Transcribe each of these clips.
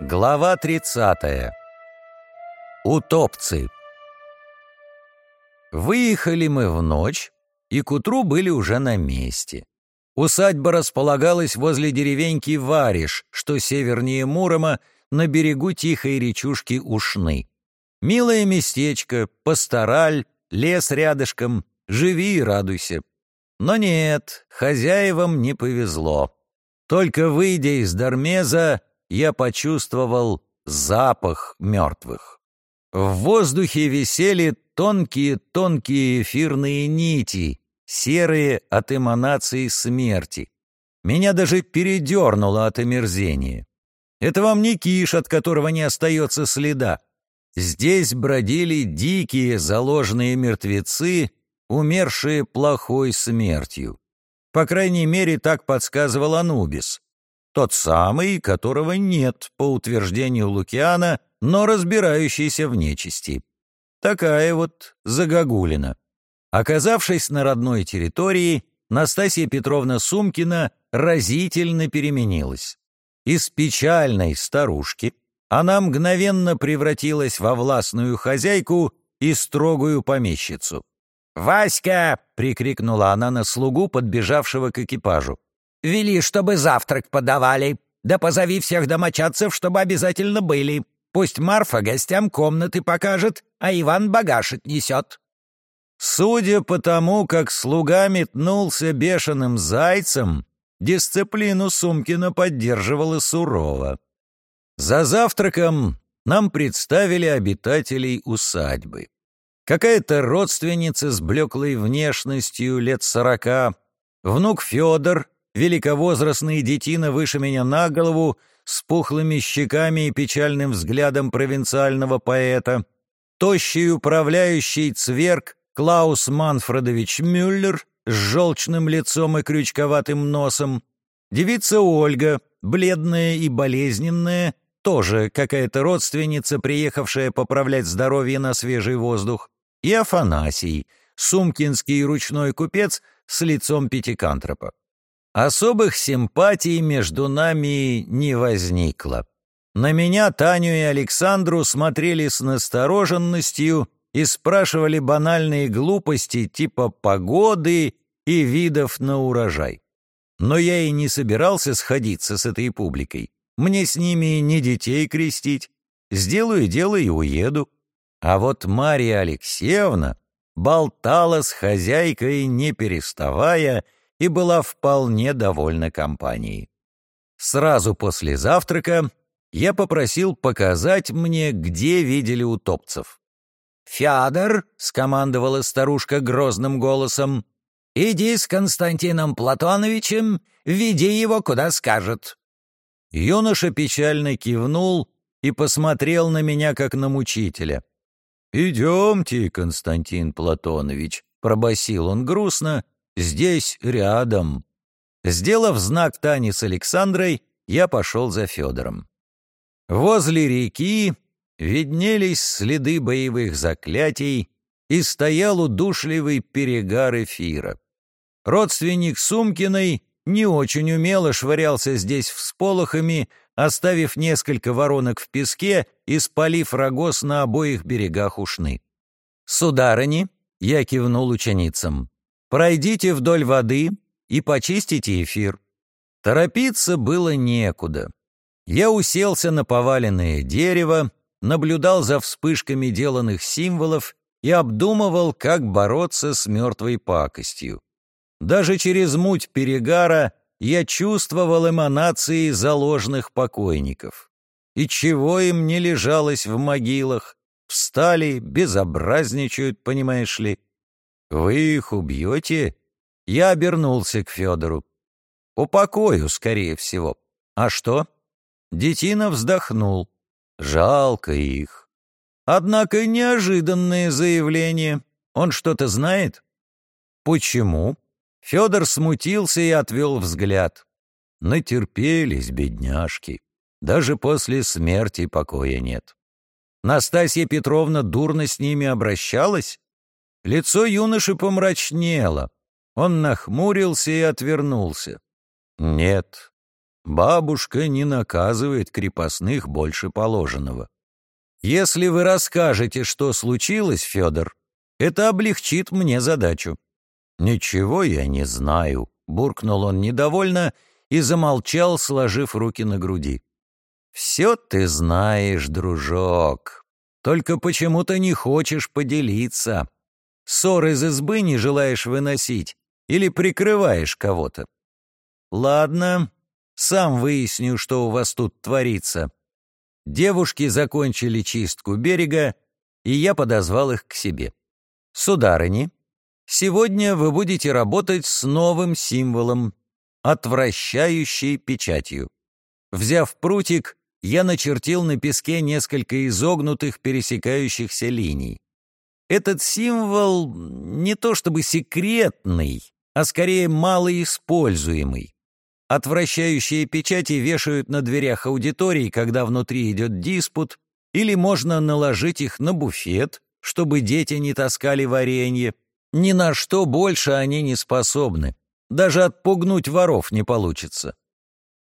Глава 30. Утопцы. Выехали мы в ночь, и к утру были уже на месте. Усадьба располагалась возле деревеньки Вариш, что севернее Мурома, на берегу тихой речушки Ушны. Милое местечко, пастораль, лес рядышком, живи и радуйся. Но нет, хозяевам не повезло. Только выйдя из Дармеза, я почувствовал запах мертвых. В воздухе висели тонкие-тонкие эфирные нити, серые от эманации смерти. Меня даже передернуло от омерзения. Это вам не киш, от которого не остается следа. Здесь бродили дикие заложенные мертвецы, умершие плохой смертью. По крайней мере, так подсказывал Анубис. Тот самый, которого нет, по утверждению Лукиана, но разбирающийся в нечисти. Такая вот загогулина. Оказавшись на родной территории, Настасья Петровна Сумкина разительно переменилась. Из печальной старушки она мгновенно превратилась во властную хозяйку и строгую помещицу. «Васька!» — прикрикнула она на слугу, подбежавшего к экипажу. Вели, чтобы завтрак подавали. Да позови всех домочадцев, чтобы обязательно были. Пусть Марфа гостям комнаты покажет, а Иван багаж отнесет». Судя по тому, как слуга метнулся бешеным зайцем, дисциплину Сумкина поддерживала сурово. За завтраком нам представили обитателей усадьбы. Какая-то родственница с блеклой внешностью лет сорока, внук Федор, великовозрастный детина выше меня на голову, с пухлыми щеками и печальным взглядом провинциального поэта, тощий управляющий цверк Клаус Манфредович Мюллер с желчным лицом и крючковатым носом, девица Ольга, бледная и болезненная, тоже какая-то родственница, приехавшая поправлять здоровье на свежий воздух, и Афанасий, сумкинский ручной купец с лицом пятикантропа. Особых симпатий между нами не возникло. На меня, Таню и Александру смотрели с настороженностью и спрашивали банальные глупости типа погоды и видов на урожай. Но я и не собирался сходиться с этой публикой. Мне с ними не детей крестить. Сделаю дело и уеду. А вот Мария Алексеевна болтала с хозяйкой, не переставая, и была вполне довольна компанией. Сразу после завтрака я попросил показать мне, где видели утопцев. «Федор», — скомандовала старушка грозным голосом, — «иди с Константином Платоновичем, веди его куда скажет». Юноша печально кивнул и посмотрел на меня, как на мучителя. «Идемте, Константин Платонович», — пробасил он грустно Здесь, рядом». Сделав знак Тане с Александрой, я пошел за Федором. Возле реки виднелись следы боевых заклятий и стоял удушливый перегар эфира. Родственник Сумкиной не очень умело швырялся здесь всполохами, оставив несколько воронок в песке и спалив рогоз на обоих берегах Ушны. «Сударыни», — я кивнул ученицам, Пройдите вдоль воды и почистите эфир. Торопиться было некуда. Я уселся на поваленное дерево, наблюдал за вспышками деланных символов и обдумывал, как бороться с мертвой пакостью. Даже через муть перегара я чувствовал эманации заложенных покойников. И чего им не лежалось в могилах? Встали, безобразничают, понимаешь ли. «Вы их убьете?» Я обернулся к Федору. «Упокою, скорее всего. А что?» Детина вздохнул. «Жалко их». Однако неожиданное заявление. Он что-то знает? Почему? Федор смутился и отвел взгляд. Натерпелись, бедняжки. Даже после смерти покоя нет. Настасья Петровна дурно с ними обращалась? Лицо юноши помрачнело. Он нахмурился и отвернулся. «Нет, Бабушка не наказывает крепостных больше положенного. Если вы расскажете, что случилось, Федор, это облегчит мне задачу». «Ничего я не знаю», — буркнул он недовольно и замолчал, сложив руки на груди. «Все ты знаешь, дружок, только почему-то не хочешь поделиться. Ссор из избы не желаешь выносить или прикрываешь кого-то. Ладно, сам выясню, что у вас тут творится». Девушки закончили чистку берега, и я подозвал их к себе. «Сударыни, сегодня вы будете работать с новым символом, отвращающей печатью. Взяв прутик, я начертил на песке несколько изогнутых пересекающихся линий. Этот символ не то чтобы секретный, а скорее малоиспользуемый. Отвращающие печати вешают на дверях аудитории, когда внутри идет диспут, или можно наложить их на буфет, чтобы дети не таскали варенье. Ни на что больше они не способны. Даже отпугнуть воров не получится.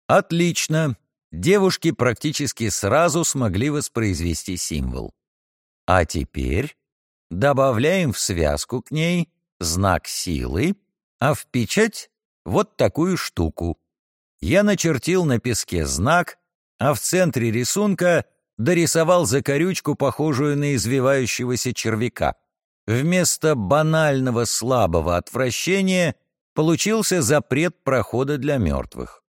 Отлично. Девушки практически сразу смогли воспроизвести символ. А теперь добавляем в связку к ней знак силы, а в печать вот такую штуку. Я начертил на песке знак, а в центре рисунка дорисовал закорючку, похожую на извивающегося червяка. Вместо банального слабого отвращения получился запрет прохода для мертвых.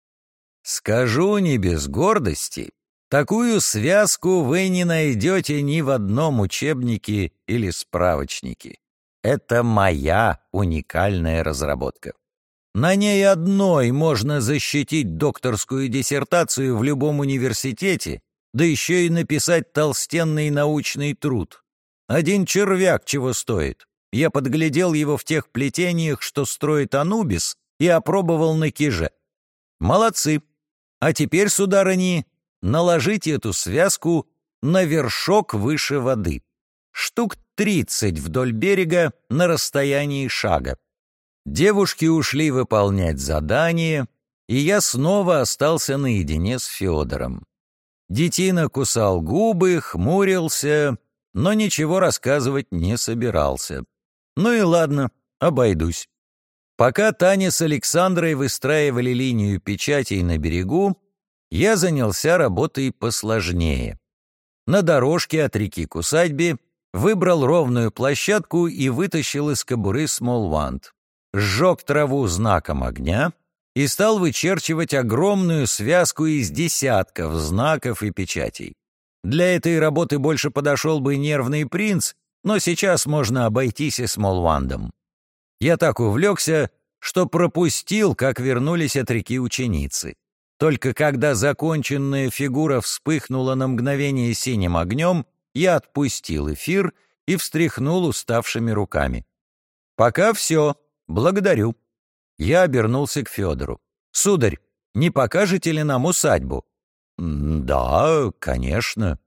Скажу не без гордости, такую связку вы не найдете ни в одном учебнике или справочнике. Это моя уникальная разработка. На ней одной можно защитить докторскую диссертацию в любом университете да еще и написать толстенный научный труд. Один червяк чего стоит. Я подглядел его в тех плетениях, что строит Анубис, и опробовал на киже. Молодцы. А теперь, сударыни, наложите эту связку на вершок выше воды. Штук тридцать вдоль берега на расстоянии шага. Девушки ушли выполнять задание, и я снова остался наедине с Федором. Детина кусал губы, хмурился, но ничего рассказывать не собирался. Ну и ладно, обойдусь. Пока Таня с Александрой выстраивали линию печатей на берегу, я занялся работой посложнее. На дорожке от реки к усадьбе выбрал ровную площадку и вытащил из кобуры смолвант. Сжег траву знаком огня — и стал вычерчивать огромную связку из десятков знаков и печатей. Для этой работы больше подошел бы нервный принц, но сейчас можно обойтись и Смолвандом. Я так увлекся, что пропустил, как вернулись от реки ученицы. Только когда законченная фигура вспыхнула на мгновение синим огнем, я отпустил эфир и встряхнул уставшими руками. «Пока все. Благодарю». Я обернулся к Федору. «Сударь, не покажете ли нам усадьбу?» «Да, конечно».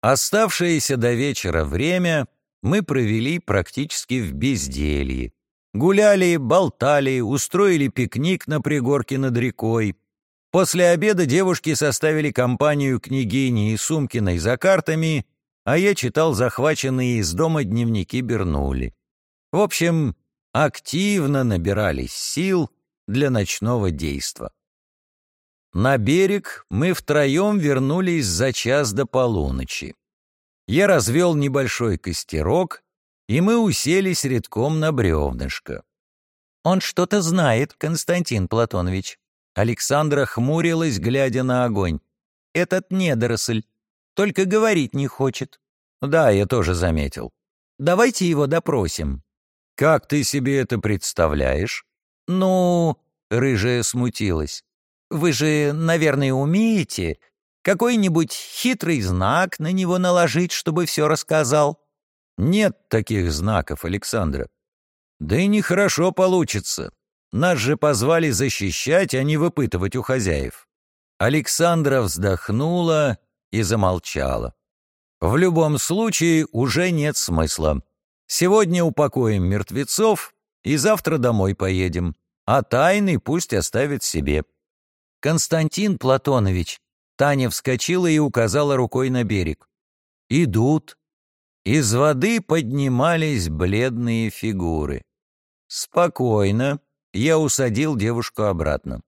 Оставшееся до вечера время мы провели практически в безделье. Гуляли, болтали, устроили пикник на пригорке над рекой. После обеда девушки составили компанию княгини и Сумкиной за картами, а я читал захваченные из дома дневники Бернули. В общем, активно набирались сил для ночного действа. На берег мы втроем вернулись за час до полуночи. Я развел небольшой костерок, и мы уселись редком на бревнышко. «Он что-то знает, Константин Платонович». Александра хмурилась, глядя на огонь. «Этот недоросль. Только говорить не хочет». «Да, я тоже заметил. Давайте его допросим». «Как ты себе это представляешь?» «Ну...» — рыжая смутилась. «Вы же, наверное, умеете какой-нибудь хитрый знак на него наложить, чтобы все рассказал?» «Нет таких знаков, Александра. Да и нехорошо получится. Нас же позвали защищать, а не выпытывать у хозяев». Александра вздохнула и замолчала. «В любом случае уже нет смысла. Сегодня упокоим мертвецов и завтра домой поедем, а тайны пусть оставит себе. Константин Платонович. Таня вскочила и указала рукой на берег. Идут. Из воды поднимались бледные фигуры. Спокойно. Я усадил девушку обратно.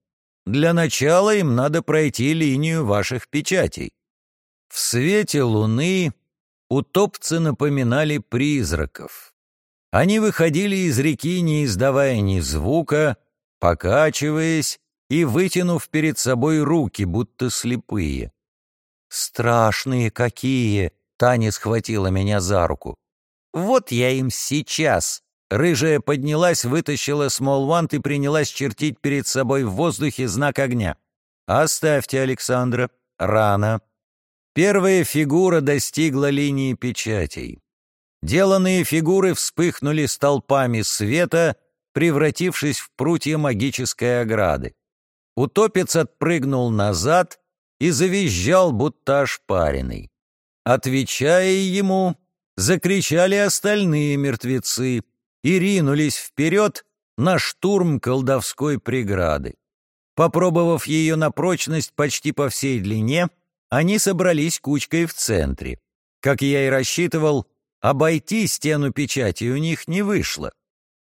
Для начала им надо пройти линию ваших печатей. В свете луны утопцы напоминали призраков. Они выходили из реки, не издавая ни звука, покачиваясь и вытянув перед собой руки, будто слепые. «Страшные какие!» — Таня схватила меня за руку. «Вот я им сейчас!» Рыжая поднялась, вытащила смолвант и принялась чертить перед собой в воздухе знак огня. «Оставьте, Александра. Рано. Первая фигура достигла линии печатей. Деланные фигуры вспыхнули столпами света, превратившись в прутья магической ограды. Утопец отпрыгнул назад и завизжал, будто ошпаренный. Отвечая ему, закричали остальные мертвецы и ринулись вперед на штурм колдовской преграды. Попробовав ее на прочность почти по всей длине, они собрались кучкой в центре. Как я и рассчитывал, обойти стену печати у них не вышло.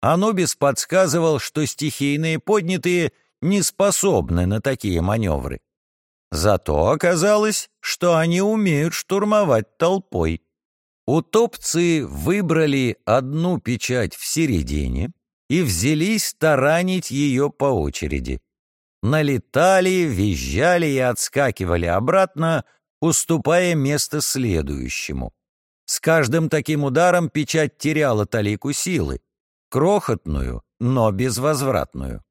Анубис подсказывал, что стихийные поднятые не способны на такие маневры. Зато оказалось, что они умеют штурмовать толпой. Утопцы выбрали одну печать в середине и взялись таранить ее по очереди налетали, визжали и отскакивали обратно, уступая место следующему. С каждым таким ударом печать теряла талику силы, крохотную, но безвозвратную.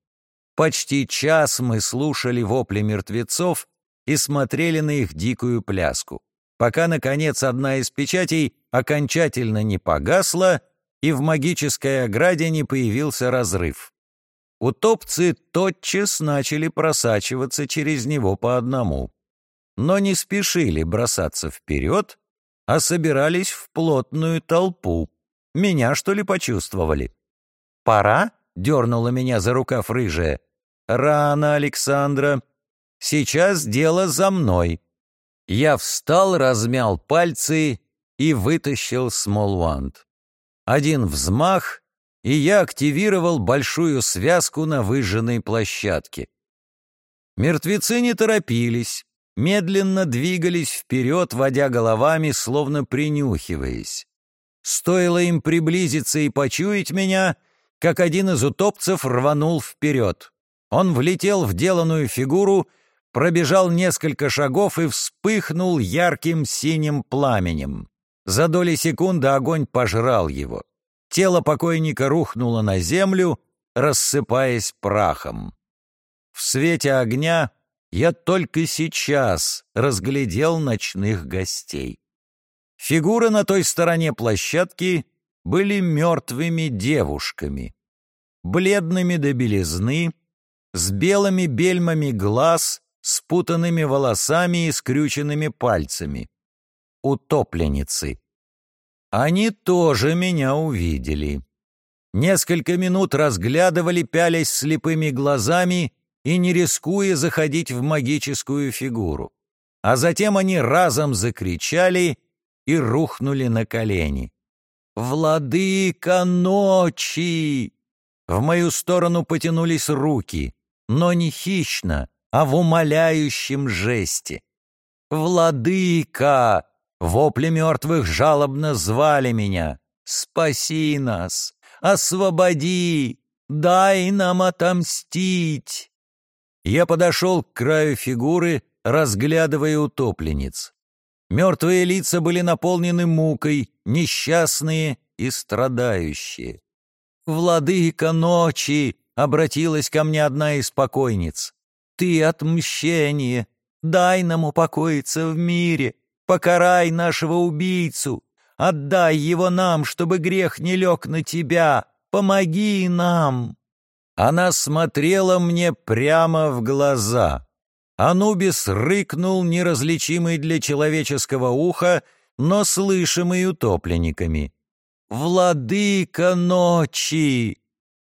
Почти час мы слушали вопли мертвецов и смотрели на их дикую пляску, пока, наконец, одна из печатей окончательно не погасла и в магической ограде не появился разрыв утопцы тотчас начали просачиваться через него по одному, но не спешили бросаться вперед, а собирались в плотную толпу. Меня, что ли, почувствовали? «Пора?» — дернула меня за рукав рыжая. «Рано, Александра. Сейчас дело за мной». Я встал, размял пальцы и вытащил смолвант. Один взмах, и я активировал большую связку на выжженной площадке. Мертвецы не торопились, медленно двигались вперед, водя головами, словно принюхиваясь. Стоило им приблизиться и почуять меня, как один из утопцев рванул вперед. Он влетел в деланную фигуру, пробежал несколько шагов и вспыхнул ярким синим пламенем. За доли секунды огонь пожрал его. Тело покойника рухнуло на землю, рассыпаясь прахом. В свете огня я только сейчас разглядел ночных гостей. Фигуры на той стороне площадки были мертвыми девушками, бледными до белизны, с белыми бельмами глаз, спутанными волосами и скрюченными пальцами. Утопленницы. Они тоже меня увидели. Несколько минут разглядывали, пялясь слепыми глазами и не рискуя заходить в магическую фигуру. А затем они разом закричали и рухнули на колени. «Владыка ночи!» В мою сторону потянулись руки, но не хищно, а в умоляющем жесте. «Владыка!» Вопли мертвых жалобно звали меня. «Спаси нас! Освободи! Дай нам отомстить!» Я подошел к краю фигуры, разглядывая утопленниц. Мертвые лица были наполнены мукой, несчастные и страдающие. «Владыка ночи!» — обратилась ко мне одна из покойниц. «Ты отмщение! Дай нам упокоиться в мире! Покарай нашего убийцу! Отдай его нам, чтобы грех не лег на тебя! Помоги нам!» Она смотрела мне прямо в глаза. Анубис рыкнул, неразличимый для человеческого уха, но слышимый утопленниками. «Владыка ночи!»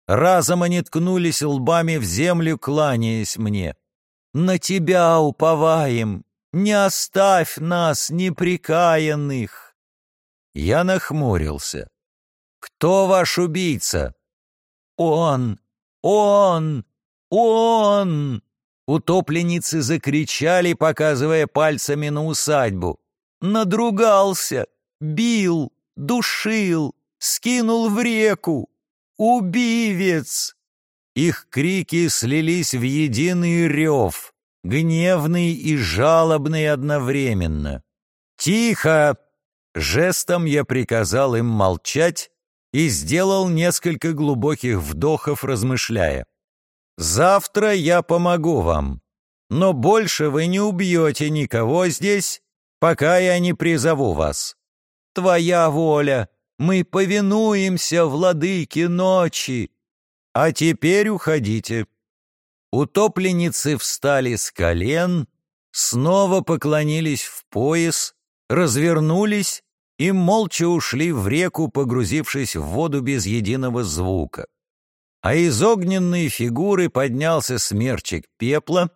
Разом они ткнулись лбами в землю, кланяясь мне. на тебя уповаем, не оставь нас неприкаянных!» Я нахмурился. «Кто ваш убийца?» «Он! Он! Он!» Утопленницы закричали, показывая пальцами на усадьбу. «Надругался! Бил! Душил! Скинул в реку! Убивец!» Их крики слились в единый рев, гневный и жалобный одновременно. «Тихо!» Жестом я приказал им молчать и сделал несколько глубоких вдохов, размышляя. Завтра я помогу вам, но больше вы не убьете никого здесь, пока я не призову вас. Твоя воля, мы повинуемся владыке ночи. А теперь уходите». Утопленницы встали с колен, снова поклонились в пояс, развернулись и молча ушли в реку, погрузившись в воду без единого звука а из огненной фигуры поднялся смерчик пепла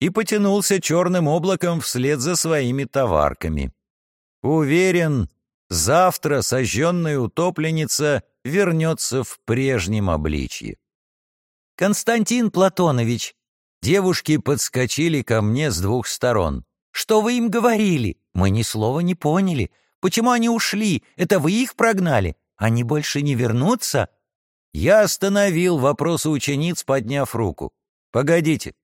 и потянулся черным облаком вслед за своими товарками. Уверен, завтра сожженная утопленница вернется в прежнем обличье. «Константин Платонович!» Девушки подскочили ко мне с двух сторон. «Что вы им говорили? Мы ни слова не поняли. Почему они ушли? Это вы их прогнали? Они больше не вернутся?» Я остановил вопрос учениц, подняв руку. «Погодите».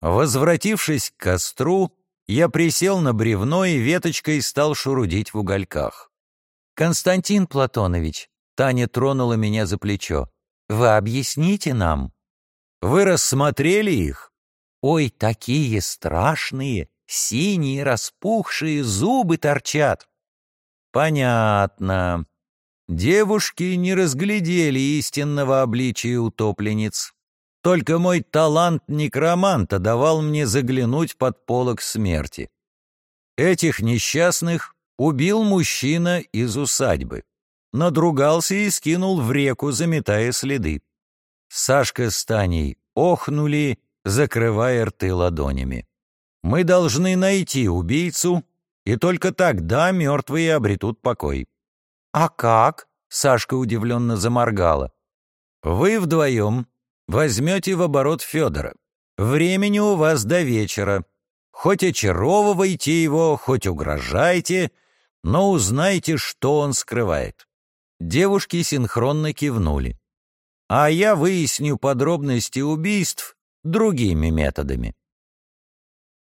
Возвратившись к костру, я присел на бревно и веточкой стал шурудить в угольках. «Константин Платонович», — Таня тронула меня за плечо, — «вы объясните нам». «Вы рассмотрели их?» «Ой, такие страшные, синие, распухшие, зубы торчат». «Понятно. Девушки не разглядели истинного обличия утопленниц. Только мой талант некроманта давал мне заглянуть под полог смерти. Этих несчастных убил мужчина из усадьбы. Надругался и скинул в реку, заметая следы. Сашка с Таней охнули, закрывая рты ладонями. Мы должны найти убийцу, и только тогда мертвые обретут покой. «А как?» — Сашка удивленно заморгала. «Вы вдвоем возьмете в оборот Федора. Времени у вас до вечера. Хоть очаровывайте его, хоть угрожайте, но узнайте, что он скрывает». Девушки синхронно кивнули. «А я выясню подробности убийств другими методами».